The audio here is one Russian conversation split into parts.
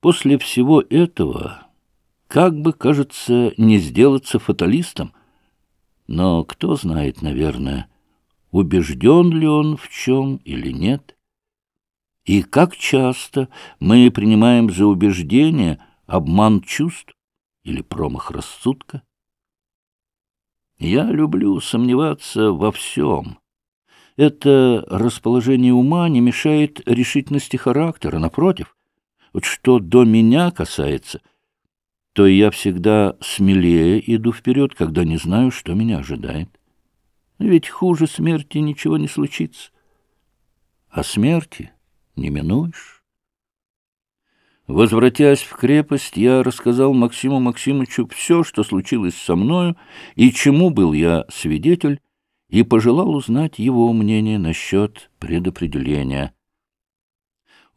После всего этого, как бы, кажется, не сделаться фаталистом, но кто знает, наверное, убежден ли он в чем или нет. И как часто мы принимаем за убеждение обман чувств или промах рассудка. Я люблю сомневаться во всем. Это расположение ума не мешает решительности характера, напротив. Вот что до меня касается, то я всегда смелее иду вперед, когда не знаю, что меня ожидает. Ведь хуже смерти ничего не случится. А смерти не минуешь. Возвратясь в крепость, я рассказал Максиму Максимовичу все, что случилось со мною и чему был я свидетель, и пожелал узнать его мнение насчет предопределения.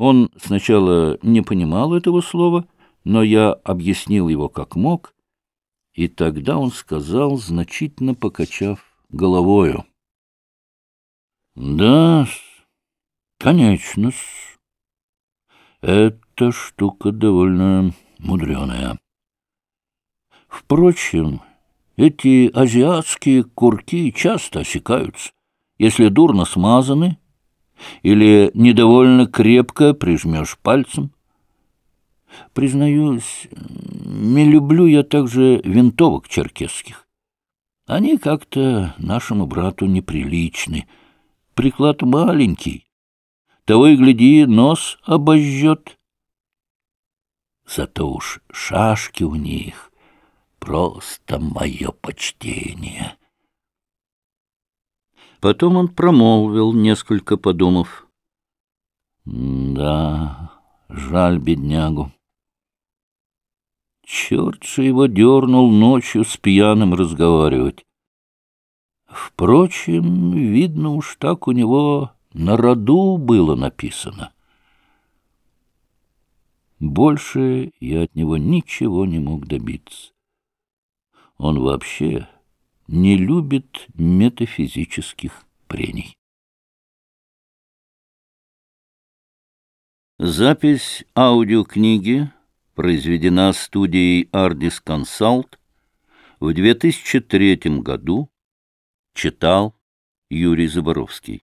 Он сначала не понимал этого слова, но я объяснил его как мог, и тогда он сказал, значительно покачав головою. — Да, конечно, эта штука довольно мудреная. Впрочем, эти азиатские курки часто осекаются, если дурно смазаны или недовольно крепко прижмешь пальцем. Признаюсь, не люблю я также винтовок черкесских. Они как-то нашему брату неприличны. Приклад маленький, того и гляди, нос обожжет. Зато уж шашки у них просто мое почтение. Потом он промолвил, несколько подумав. Да, жаль беднягу. Черт же его дернул ночью с пьяным разговаривать. Впрочем, видно уж так у него на роду было написано. Больше я от него ничего не мог добиться. Он вообще не любит метафизических прений. Запись аудиокниги произведена студией Ardis Consult в 2003 году. Читал Юрий Заборовский.